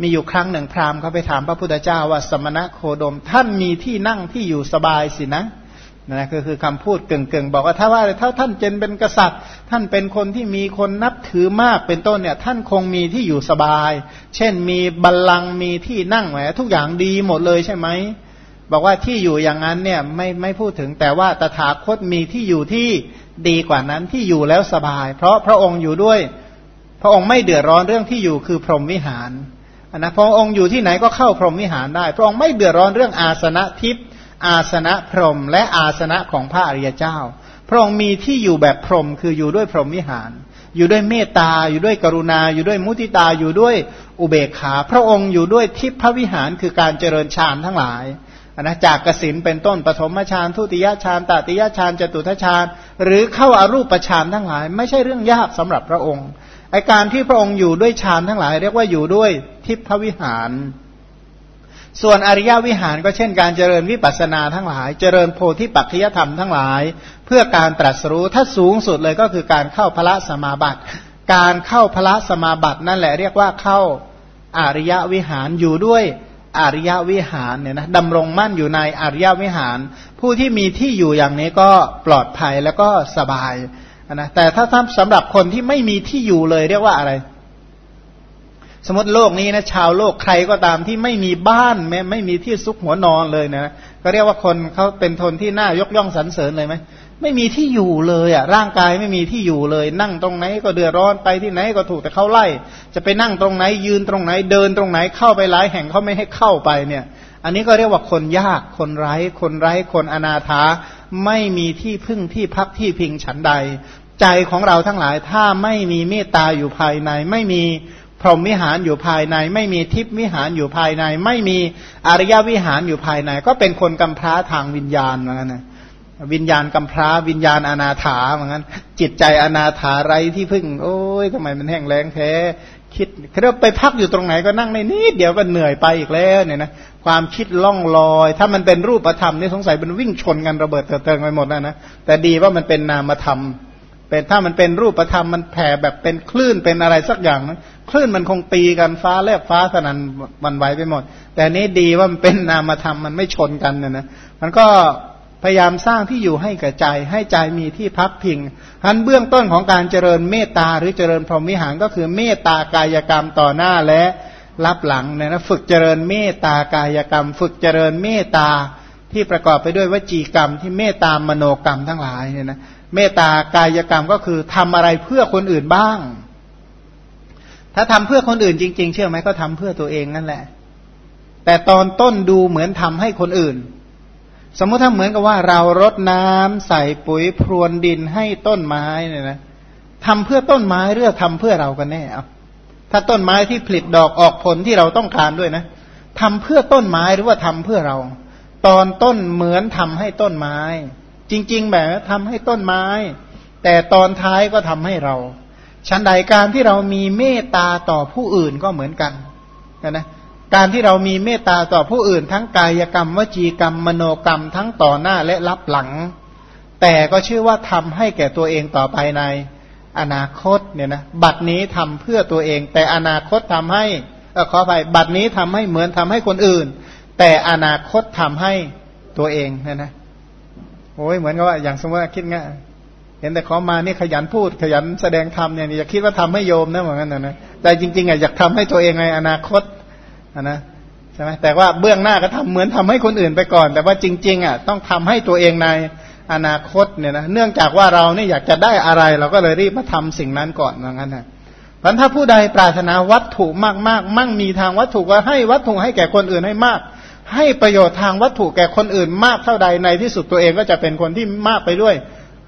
มีอยู่ครั้งหนึ่งพราหมณ์เขาไปถามพระพุทธเจ้าว่าสมณะโคดม ท่านมีที่นั่งที่อยู่สบายสินะนะก็คือคำพูดเก่งๆบอกว่าถ้าว่าถ้าท่านเจนเป็นกษัตริย์ ท่านเป็นคนที่มีคนนับถือมากเป็นต้นเนี่ย ท่านคงมีที่อยู่สบาย เช่นมีบัลลังก์มีที่นั่งแหมทุกอย่างดีหมดเลยใช่ไหมบอกว่าที่อยู่อย่างนั้นเนี่ยไม่ไม่พูดถึงแต่ว่าตถาคตมีที่อยู่ที่ดีกว่านั้นที่อยู่แล้วสบาย เพราะพระองค์อยู่ด้วย พระองค์ไม่เดือดร้อนเรื่องที่อยู่คือพรหมวิหาร นะพระองค์อยู่ที่ไหนก็เข้าพรหมวิหารได้ พระองค์ไม่เดือดร้อนเรื่องอาสนะทิพย์อาสนะพรหมและอาสนะของพระอริยเจ้า พระองค์มีที่อยู่แบบพรหมคืออยู่ด้วยพรหมวิหาร อยู่ด้วยเมตตา อยู่ด้วยกรุณา อยู่ด้วยมุติตา อยู่ด้วยอุเบกขา พระองค์อยู่ด้วยทิพพวิหารคือการเจริญฌานทั้งหลายนะจากกสินเป็นต้นปฐมฌานทุติยฌานตติยฌานจตุทฌานหรือเข้าอารูปฌานทั้งหลาย ไม่ใช่เรื่องยากสำหรับพระองค์ ไอการที่พระองค์อยู่ด้วยฌานทั้งหลาย เรียกว่าอยู่ด้วยทิพวิหาร ส่วนอริยวิหารก็เช่นการเจริญวิปัสสนาทั้งหลาย เจริญโพธิปัจจยธรรมทั้งหลาย เพื่อการตรัสรู้ถ้าสูงสุดเลยก็คือการเข้าพระสมาบัติ การเข้าพระสมาบัตินั่นแหละเรียกว่าเข้าอริยวิหารอยู่ด้วยอริยวิหารเนี่ยนะดำรงมั่นอยู่ในอริยวิหาร ผู้ที่มีที่อยู่อย่างนี้ก็ปลอดภัยแล้วก็สบาย นะแต่ถ้าสำหรับคนที่ไม่มีที่อยู่เลยเรียกว่าอะไร สมมติโลกนี้นะชาวโลกใครก็ตามที่ไม่มีบ้านไม่ไม่มีที่ซุกหัวนอนเลยนะก็เรียกว่าคนเขาเป็นทนที่น่ายกย่องสรรเสริญเลยไหมไม่มีที่อยู่เลยอะร่างกายไม่มีที่อยู่เลย นั่งตรงไหนก็เดือดร้อนไปที่ไหนก็ถูกแต่เขาไล่ จะไปนั่งตรงไหนยืนตรงไหนเดินตรงไหนเข้าไปหลายแห่งเขาไม่ให้เข้าไปเนี่ย อันนี้ก็เรียกว่าคนยากคนไร้ คนไร้คนอนาถา ไม่มีที่พึ่งที่พักที่พิงฉันใด ใจของเราทั้งหลายถ้าไม่มีเมตตาอยู่ภายใน ไม่มีพรหมวิหารอยู่ภายใน ไม่มีทิพวิหารอยู่ภายใน ไม่มีอริยวิหารอยู่ภายใน ก็เป็นคนกำพร้าทางวิญญาณเหมือนกันนะวิญญาณกำพร้าวิญญาณอนาถาเหมือนกันจิตใจอนาถาไรที่พึ่ง โอ้ยทำไมมันแห้งแล้งแท้ คิดเราไปพักอยู่ตรงไหนก็นั่งในนิดเดียวก็เหนื่อยไปอีกแล้วเนี่ยนะความคิดล่องลอย ถ้ามันเป็นรูปธรรมนี่สงสัยมันวิ่งชนกันระเบิดเติงไปหมดแล้วนะแต่ดีว่ามันเป็นนามธรรม เป็นถ้ามันเป็นรูปธรรมมันแผ่แบบเป็นคลื่นเป็นอะไรสักอย่างนะคลื่นมันคงตีกันฟ้าแลบฟ้าสนันวันไหวไปหมด แต่นี้ดีว่ามันเป็นนามธรรมมันไม่ชนกันเนี่ยนะมันก็ พยายามสร้างที่อยู่ให้กับใจ ให้ใจมีที่พักพิงอันเบื้องต้นของการเจริญเมตตาหรือเจริญพรหมิหารก็คือเมตตากายกรรมต่อหน้าและรับหลังเนี่ยนะฝึกเจริญเมตตากายกรรม ฝึกเจริญเมตตาที่ประกอบไปด้วยวจีกรรม ที่เมตตามโนกรรมทั้งหลายเนี่ยนะเมตตากายกรรมก็คือทำอะไรเพื่อคนอื่นบ้าง ถ้าทำเพื่อคนอื่นจริง ๆ เชื่อไหมก็ทำเพื่อตัวเองนั่นแหละ แต่ตอนต้นดูเหมือนทำให้คนอื่น สมมติถ้าเหมือนกับว่าเรารดน้ำใส่ปุ๋ยพรวนดินให้ต้นไม้เนี่ยนะทำเพื่อต้นไม้เรือทำเพื่อเรากันแน่เอาถ้าต้นไม้ที่ผลิตดอกออกผลที่เราต้องการด้วยนะทำเพื่อต้นไม้หรือว่าทำเพื่อเรา ตอนต้นเหมือนทำให้ต้นไม้ จริง ๆ แบบทำให้ต้นไม้ แต่ตอนท้ายก็ทำให้เราชั้นใดการที่เรามีเมตตาต่อผู้อื่นก็เหมือนกันนะ การที่เรามีเมตตาต่อผู้อื่น ทั้งกายกรรม วจีกรรม มโนกรรม ทั้งต่อหน้าและรับหลัง แต่ก็ชื่อว่าทำให้แก่ตัวเองต่อไปในอนาคตเนี่ยนะบัดนี้ทำเพื่อตัวเอง แต่อนาคตทำให้อขอไปบัดนี้ทำให้เหมือนทำให้คนอื่น แต่อนาคตทำให้ตัวเองนะนะโอ้ยเหมือนกับว่าอย่างสมมติคิดง่ายเห็นแต่เขามานี่ขยันพูดขยันแสดงธรรมเนี่ยอย่าคิดว่าทำให้โยมนะเหมือนกันนะนะแต่จริงๆอะอยากทำให้ตัวเองในอนาคต นะใช่ไหมแต่ว่าเบื้องหน้าก็ทำเหมือนทำให้คนอื่นไปก่อน แต่ว่าจริง ๆอะต้องทำให้ตัวเองในอนาคตเนี่ยนะเนื่องจากว่าเราเนี่ยอยากจะได้อะไร เราก็เลยรีบมาทำสิ่งนั้นก่อนอย่างนั้นนะพันถ้าผู้ใดปรารถนาวัตถุมากๆมั่งมีทางวัตถุก็ให้วัตถุให้แก่คนอื่นให้มาก ให้ประโยชน์ทางวัตถุแก่คนอื่นมากเท่าใดในที่สุดตัวเองก็จะเป็นคนที่มากไปด้วย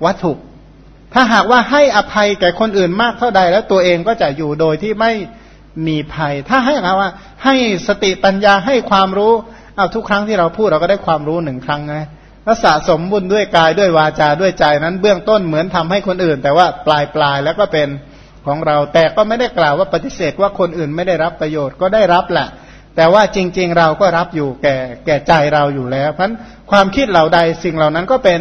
วัตถุ ถ้าหากว่าให้อภัยแก่คนอื่นมากเท่าใดแล้วตัวเองก็จะอยู่โดยที่ไม่ มีภัย ถ้าให้เราว่า ให้สติปัญญาให้ความรู้เอาทุกครั้งที่เราพูดเราก็ได้ความรู้หนึ่งครั้งนะแล้วสะสมบุญด้วยกายด้วยวาจาด้วยใจนั้น เบื้องต้นเหมือนทำให้คนอื่น แต่ว่าปลายปลายแล้วก็เป็นของเรา แต่ก็ไม่ได้กล่าวว่าปฏิเสธว่าคนอื่นไม่ได้รับประโยชน์ก็ได้รับแหละ แต่ว่าจริง ๆ เราก็รับอยู่แก่แก่ใจเราอยู่แล้ว เพราะความคิดเหล่าใดสิ่งเหล่านั้นก็เป็น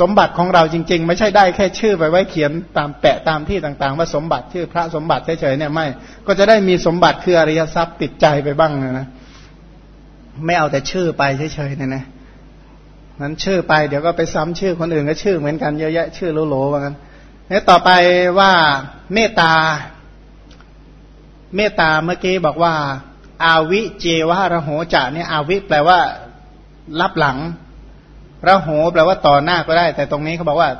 สมบัติของเราจริง ๆ ไม่ใช่ได้แค่ชื่อไปไว้เขียนตามแปะตามที่ต่าง ๆ ว่าสมบัติชื่อพระสมบัติเฉยๆเนี่ยไม่ ก็จะได้มีสมบัติคืออริยทรัพย์ติดใจไปบ้างนะนะไม่เอาแต่ชื่อไปเฉยๆเนี่ยนะนั้นชื่อไปเดี๋ยวก็ไปซ้ำชื่อคนอื่นก็ชื่อเหมือนกันเยอะแยะชื่อโลๆว่างั้นนี่ต่อไปว่าเมตตา เมตตาเมื่อกี้บอกว่า อาวิเจวะระโหจะเนี่ยอาวิแปลว่ารับหลัง ระโหแปลว่าต่อหน้าก็ได้ แต่ตรงนี้เขาบอกว่า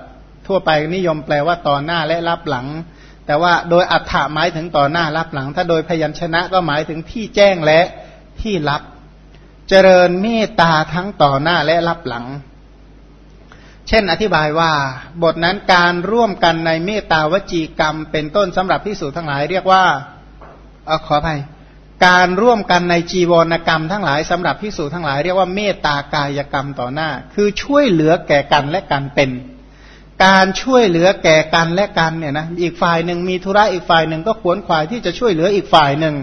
ทั่วไปนิยมแปลว่าต่อหน้าและรับหลัง แต่ว่าโดยอัฏฐาหมายถึงต่อหน้ารับหลัง ถ้าโดยพยัญชนะก็หมายถึงที่แจ้งและที่รับ เจริญเมตตาทั้งต่อหน้าและรับหลัง เช่นอธิบายว่า บทนั้นการร่วมกันในเมตตาวจีกรรม เป็นต้นสำหรับพิสูจน์ทั้งหลายเรียกว่าอขออภัย การร่วมกันในจีวรกรรมทั้งหลายสำหรับพิสูจน์ทั้งหลายเรียกว่าเมตตากายกรรมต่อหน้า คือช่วยเหลือแก่กันและกันเป็น การช่วยเหลือแก่กันและกันเนี่ยนะอีกฝ่ายหนึ่งมีธุระอีกฝ่ายหนึ่งก็ขวนขวายที่จะช่วยเหลืออีกฝ่ายหนึ่ง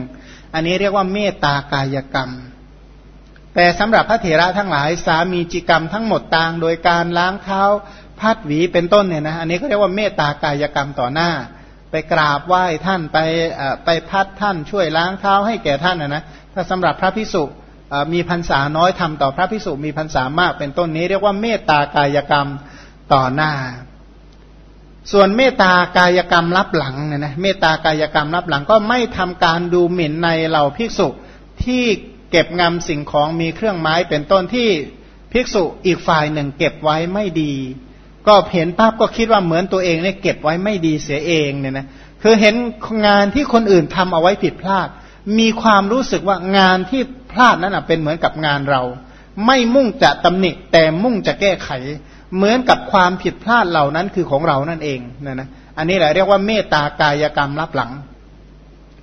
อันนี้เรียกว่าเมตตากายกรรม แต่สำหรับพระเถระทั้งหลายสามีจิกรรมทั้งหมดต่าง โดยการล้างเท้าพัดหวีเป็นต้นเนี่ยนะอันนี้ก็เรียกว่าเมตตากายกรรมต่อหน้า ไปกราบไหว้ท่านไปไปพัดท่านช่วยล้างเท้าให้แก่ท่านนะนะถ้าสำหรับพระพิสุมีพรรษาน้อยทำต่อพระพิสุมีพรรษามากเป็นต้นนี้เรียกว่าเมตตากายกรรมต่อหน้า ส่วนเมตตากายกรรมรับหลังเนี่ยนะเมตตากายกรรมรับหลังก็ไม่ทำการดูหมิ่นในเหล่าภิกษุที่เก็บงำสิ่งของมีเครื่องไม้เป็นต้นที่ภิกษุอีกฝ่ายหนึ่งเก็บไว้ไม่ดี ก็เห็นภาพก็คิดว่าเหมือนตัวเองเนี่ยเก็บไว้ไม่ดีเสียเองเนี่ยนะคือเห็นงานที่คนอื่นทำเอาไว้ผิดพลาด มีความรู้สึกว่างานที่พลาดนั้นเป็นเหมือนกับงานเรา ไม่มุ่งจะตำหนิแต่มุ่งจะแก้ไข เหมือนกับความผิดพลาดเหล่านั้นคือของเรานั่นเองนะนะอันนี้แหละเรียกว่าเมตตากายกรรมรับหลัง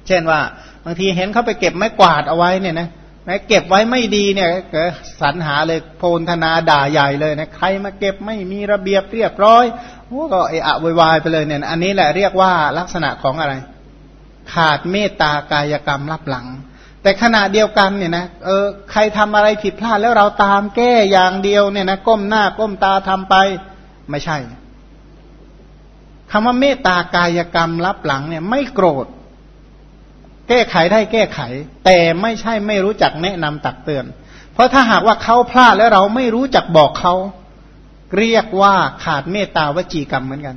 เช่นว่าบางทีเห็นเขาไปเก็บไม้กวาดเอาไว้เนี่ยนะ แม้เก็บไว้ไม่ดีเนี่ยก็สรรหาเลยโพลธนาด่าใหญ่เลยนะใครมาเก็บไม่มีระเบียบเรียบร้อยโอ้ก็เอะอะวายไปเลยเนี่ยอันนี้แหละเรียกว่าลักษณะของอะไร ขาดเมตตากายกรรมรับหลัง แต่ขณะเดียวกันเนี่ยนะเออใครทำอะไรผิดพลาดแล้วเราตามแก้อย่างเดียวเนี่ยนะก้มหน้าก้มตาทำไปไม่ใช่คำว่าเมตตากายกรรมรับหลังเนี่ย ไม่โกรธ แก้ไขได้แก้ไข แต่ไม่ใช่ไม่รู้จักแนะนำตักเตือน เพราะถ้าหากว่าเขาพลาดแล้วเราไม่รู้จักบอกเขา เรียกว่าขาดเมตตาวจีกรรมเหมือนกัน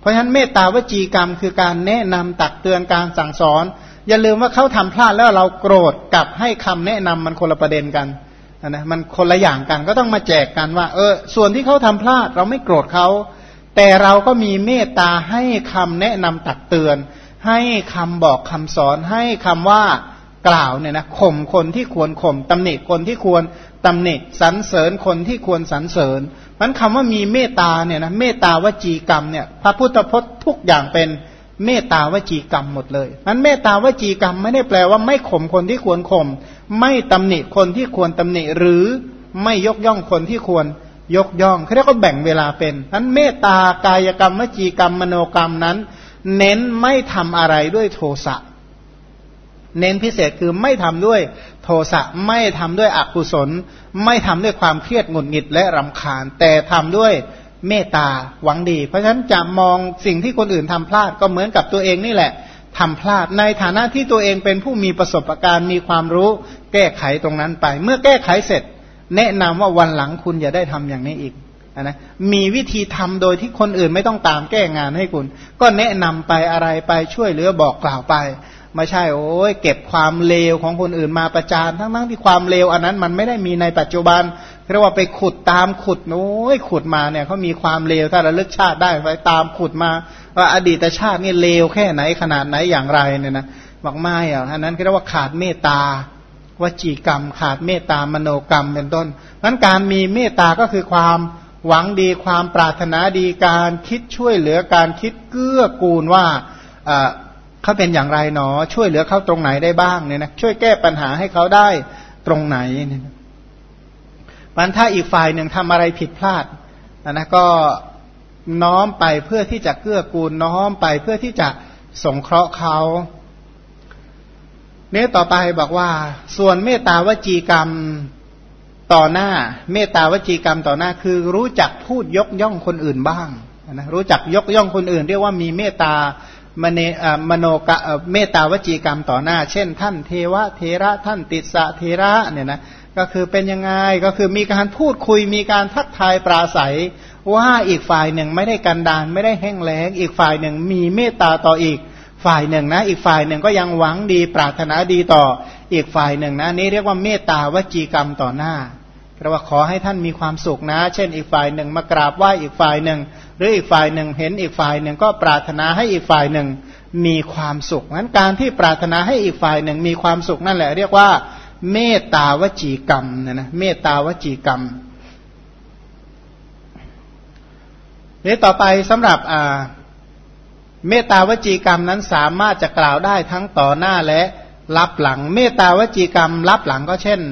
เพราะฉะนั้นเมตตาวจีกรรมคือการแนะนำตักเตือนการสั่งสอน อย่าลืมว่าเขาทำพลาดแล้วเราโกรธกับให้คำแนะนำมันคนละประเด็นกันนะมันคนละอย่างกันก็ต้องมาแจกกันว่า เออ ส่วนที่เขาทำพลาดเราไม่โกรธเขาแต่เราก็มีเมตตาให้คำแนะนำตักเตือน ให้คำบอกคำสอนให้คำว่ากล่าวเนี่ยนะข่มคนที่ควรข่มตำหนิคนที่ควรตำหนิสรรเสริญคนที่ควรสรรเสริญมันคำว่ามีเมตตาเนี่ยนะเมตตาวจีกรรมเนี่ยพระพุทธพจน์ทุกอย่างเป็นเมตตาวจีกรรมหมดเลยมันเมตตาวจีกรรมไม่ได้แปลว่าไม่ข่มคนที่ควรข่มไม่ตำหนิคนที่ควรตำหนิหรือไม่ยกย่องคนที่ควรยกย่องเขาเรียกว่าแบ่งเวลาเป็นนั้นเมตตากายกรรมวจีกรรมมโนกรรมนั้น เน้นไม่ทำอะไรด้วยโทสะเน้นพิเศษคือไม่ทำด้วยโทสะไม่ทำด้วยอกุศล ไม่ทำด้วยความเครียดหงุดหงิดและรำคาญ แต่ทำด้วยเมตตาหวังดี เพราะฉะนั้นจะมองสิ่งที่คนอื่นทำพลาดก็เหมือนกับตัวเองนี่แหละทำพลาดในฐานะที่ตัวเองเป็นผู้มีประสบการณ์มีความรู้ แก้ไขตรงนั้นไป เมื่อแก้ไขเสร็จ แนะนำว่าวันหลังคุณอย่าได้ทำอย่างนี้อีก นะมีวิธีทำโดยที่คนอื่นไม่ต้องตามแก้งานให้คุณ ก็แนะนำไปอะไรไปช่วยเหลือบอกกล่าวไปไม่ใช่โอ้ยเก็บความเลวของคนอื่นมาประจานทั้งๆที่ความเลวอันนั้นมันไม่ได้มีในปัจจุบันเรียกว่าไปขุดตามขุดโอ้ยขุดมาเนี่ยเขามีความเลวถ้าระลึกชาติได้ไปตามขุดมา ว่าอดีตชาตินี่เลวแค่ไหนขนาดไหนอย่างไรเนี่ยนะบอกไม่อะอันนั้นเรียกว่าขาดเมตตาวจีกรรม ขาดเมตตามโนกรรมเป็นต้นนั้นการมีเมตตาก็คือความ หวังดีความปรารถนาดีการคิดช่วยเหลือการคิดเกื้อกูลว่าเขาเป็นอย่างไรหนอ ช่วยเหลือเขาตรงไหนได้บ้างเนี่ยนะช่วยแก้ปัญหาให้เขาได้ตรงไหนเนี่ยมันถ้าอีกฝ่ายหนึ่งทำอะไรผิดพลาดนะก็น้อมไปเพื่อที่จะเกื้อกูลน้อมไปเพื่อที่จะสงเคราะห์เขาเนี้ต่อไปบอกว่า ส่วนเมตตาวจีกรรม ต่อหน้า เมตตาวจีกรรมต่อหน้าคือ รู้จักพูดยกย่องคนอื่นบ้างนะรู้จักยกย่องคนอื่น เรียกว่ามีเมตตามเนมโนกะเมตตาวจีกรรมต่อหน้า เช่น ท่านเทวะเทระท่านติสะเทระเนี่ยนะก็คือเป็นยังไงก็คือมีการพูดคุยมีการทักทายปราศัย ว่าอีกฝ่ายหนึ่งไม่ได้กันดานไม่ได้แห้งแล้ง อีกฝ่ายหนึ่งมีเมตตาต่ออีกฝ่ายหนึ่งนะ อีกฝ่ายหนึ่งก็ยังหวังดีปรารถนาดีต่ออีกฝ่ายหนึ่งนะ นี่เรียกว่าเมตตาวจีกรรมต่อหน้า แปลว่าขอให้ท่านมีความสุขนะ เช่นอีกฝ่ายหนึ่งมากราบไหว้อีกฝ่ายหนึ่ง หรืออีกฝ่ายหนึ่งเห็นอีกฝ่ายหนึ่งก็ปรารถนาให้อีกฝ่ายหนึ่งมีความสุขนั้นการที่ปรารถนาให้อีกฝ่ายหนึ่งมีความสุขนั่นแหละ เรียกว่า เมตตาวจีกรรมนะนะเมตตาวจีกรรมนี้ต่อไปสำหรับอ่าเมตตาวจีกรรมนั้นสามารถจะกล่าวได้ทั้งต่อหน้าและรับหลัง เมตตาวจีกรรมรับหลังก็เช่น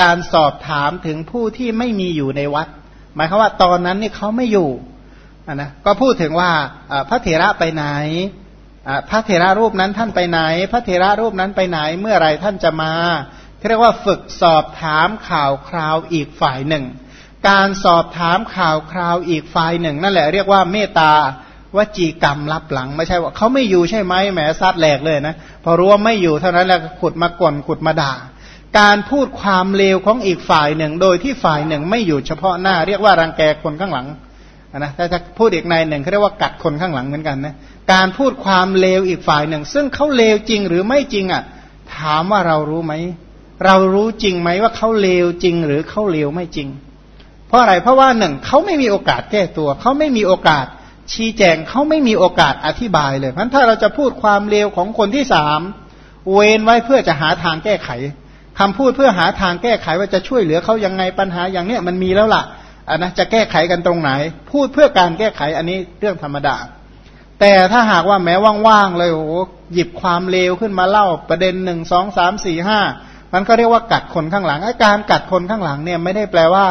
การสอบถามถึงผู้ที่ไม่มีอยู่ในวัด หมายความว่าตอนนั้นนี่เขาไม่อยู่นะก็พูดถึงว่าพระเถระไปไหนพระเถระรูปนั้นท่านไปไหน พระเถระรูปนั้นไปไหนเมื่อไรท่านจะมาเรียกว่าฝึกสอบถามข่าวคราวอีกฝ่ายหนึ่ง การสอบถามข่าวคราวอีกฝ่ายหนึ่ง นั่นแหละเรียกว่าเมตตาวจีกรรมรับหลัง ไม่ใช่ว่าเขาไม่อยู่ใช่ไหมแหมซัดแหลกเลยนะพอรู้ว่าไม่อยู่เท่านั้นแหละขุดมาก่นขุดมาด่า การพูดความเลวของอีกฝ่ายหนึ่ง โดยที่ฝ่ายหนึ่งไม่อยู่เฉพาะหน้า เรียกว่ารังแกคนข้างหลังนะถ้าพูดอีกในหนึ่งเขาเรียกว่ากัดคนข้างหลังเหมือนกันนะการพูดความเลวอีกฝ่ายหนึ่ง ซึ่งเขาเลวจริงหรือไม่จริงอะ ถามว่าเรารู้ไหมเรารู้จริงไหมว่าเขาเลวจริง หรือเขาเลวไม่จริง เพราะอะไรเพราะว่าหนึ่งเขาไม่มีโอกาสแก้ตัวเขาไม่มีโอกาสชี้แจงเขาไม่มีโอกาสอธิบายเลยเพราะถ้าเราจะพูดความเลวของคนที่สามเว้นไว้เพื่อจะหาทางแก้ไข คำพูดเพื่อหาทางแก้ไขว่าจะช่วยเหลือเขายังไงปัญหาอย่างเนี้ยมันมีแล้วล่ะอันนะจะแก้ไขกันตรงไหน พูดเพื่อการแก้ไขอันนี้เรื่องธรรมดา แต่ถ้าหากว่าแม้ว่างๆเลยโอ้หหยิบความเลวขึ้นมาเล่าประเด็นหนึ่งสองสามสี่ห้ามันก็เรียกว่ากัดคนข้างหลังอาการกัดคนข้างหลังเนี่ยไม่ได้แปลว่า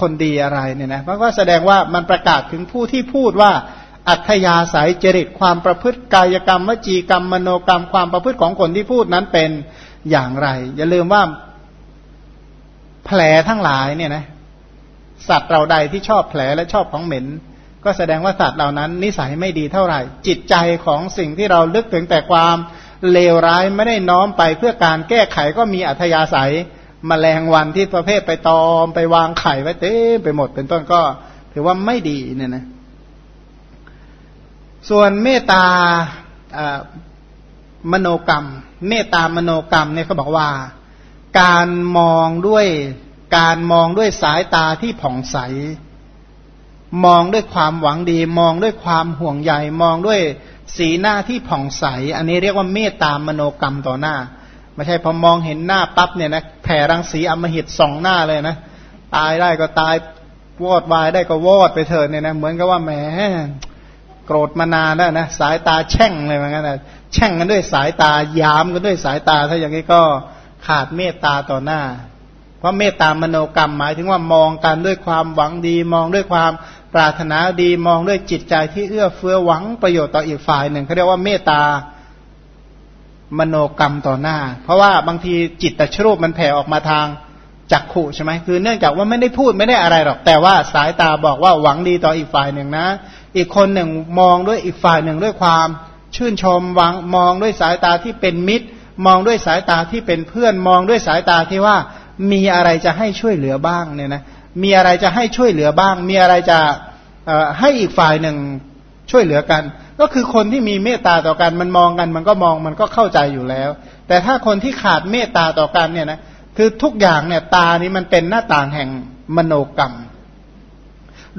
คนดีอะไรเนี่ยนะมันก็แสดงว่ามันประกาศถึงผู้ที่พูดว่า อัธยาศัยจริตความประพฤติกายกรรมวจีกรรมมโนกรรมความประพฤติของคนที่พูดนั้นเป็น อย่างไร อย่าลืมว่าแผลทั้งหลายเนี่ยนะสัตว์เราใดที่ชอบแผลและชอบของเหม็น ก็แสดงว่าสัตว์เหล่านั้น นิสัยไม่ดีเท่าไหร่ จิตใจของสิ่งที่เราลึกถึงแต่ความเลวร้ายไม่ได้น้อมไปเพื่อการแก้ไขก็มีอัธยาศัยมแมลงวันที่ประเภทไปตอมไปวางไข่ไว้เต็มไปหมดเป็นต้นก็ ถือว่าไม่ดีเนี่ยนะส่วนเมตตามโนกรรม เมตตามโนกรรมเนี่ยเขาบอกว่า การมองด้วยการมองด้วยสายตาที่ผ่องใส มองด้วยความหวังดี มองด้วยความห่วงใยมองด้วยสีหน้าที่ผ่องใส อันนี้เรียกว่าเมตตามโนกรรมต่อหน้าไม่ใช่พอมองเห็นหน้าปั๊บเนี่ยนะแผ่รังสีอมหิตสองหน้าเลยนะตายได้ก็ตายวอดวายได้ก็วอดไปเถิดเนี่ยนะเหมือนกับว่าแหม โกรธมานานแล้วนะสายตาแช่งเลยเหมือนกันนะแช่งกันด้วยสายตายามกันด้วยสายตา ถ้าอย่างนี้ก็ขาดเมตตาต่อหน้า เพราะเมตตามโนกรรมหมายถึงว่ามองกันด้วยความหวังดี มองด้วยความปรารถนาดีมองด้วยจิตใจที่เอื้อเฟื้อหวังประโยชน์ต่ออีกฝ่ายหนึ่งเขาเรียกว่าเมตตามโนกรรมต่อหน้า เพราะว่าบางทีจิตตชรูปมันแผ่ออกมาทางจักขู่ใช่ไหมคือเนื่องจากว่าไม่ได้พูดไม่ได้อะไรหรอกแต่ว่าสายตาบอกว่าหวังดีต่ออีกฝ่ายหนึ่งนะ อีกคนหนึ่งมองด้วยอีกฝ่ายหนึ่งด้วยความ ชื่นชมหวังมองด้วยสายตาที่เป็นมิตร มองด้วยสายตาที่เป็นเพื่อนมองด้วยสายตาที่ว่ามีอะไรจะให้ช่วยเหลือบ้างเนี่ยนะมีอะไรจะให้ช่วยเหลือบ้าง มีอะไรจะให้อีกฝ่ายหนึ่งช่วยเหลือกัน ก็คือคนที่มีเมตตาต่อกันมันมองกัน มันก็มองมันก็เข้าใจอยู่แล้ว แต่ถ้าคนที่ขาดเมตตาต่อกันเนี่ยนะคือทุกอย่างเนี่ยตานี้มันเป็นหน้าต่างแห่งมโนกรรม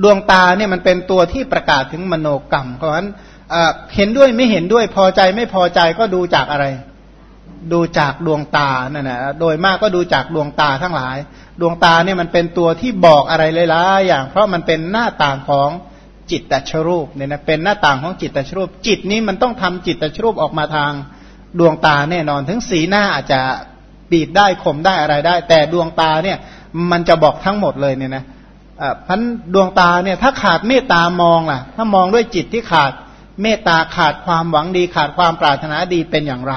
ดวงตาเนี่ยมันเป็นตัวที่ประกาศถึงมโนกรรม เพราะฉะนั้นเห็นด้วยไม่เห็นด้วยพอใจไม่พอใจก็ดูจากอะไร ดูจากดวงตานั่นแหละโดยมากก็ดูจากดวงตาทั้งหลาย ดวงตาเนี่ยมันเป็นตัวที่บอกอะไรหลายๆอย่าง เพราะมันเป็นหน้าต่างของจิตตชรูปเนี่ยนะเป็นหน้าต่างของจิตตชรูป จิตนี้มันต้องทำจิตตชรูปออกมาทางดวงตาแน่นอนถึงสีหน้าอาจจะปีดได้ข่มได้อะไรได้ แต่ดวงตาเนี่ยมันจะบอกทั้งหมดเลยเนี่ยนะ พันดวงตาเนี่ยถ้าขาดเมตตามองล่ะ ถ้ามองด้วยจิตที่ขาดเมตตาขาดความหวังดีขาดความปรารถนาดีเป็นอย่างไร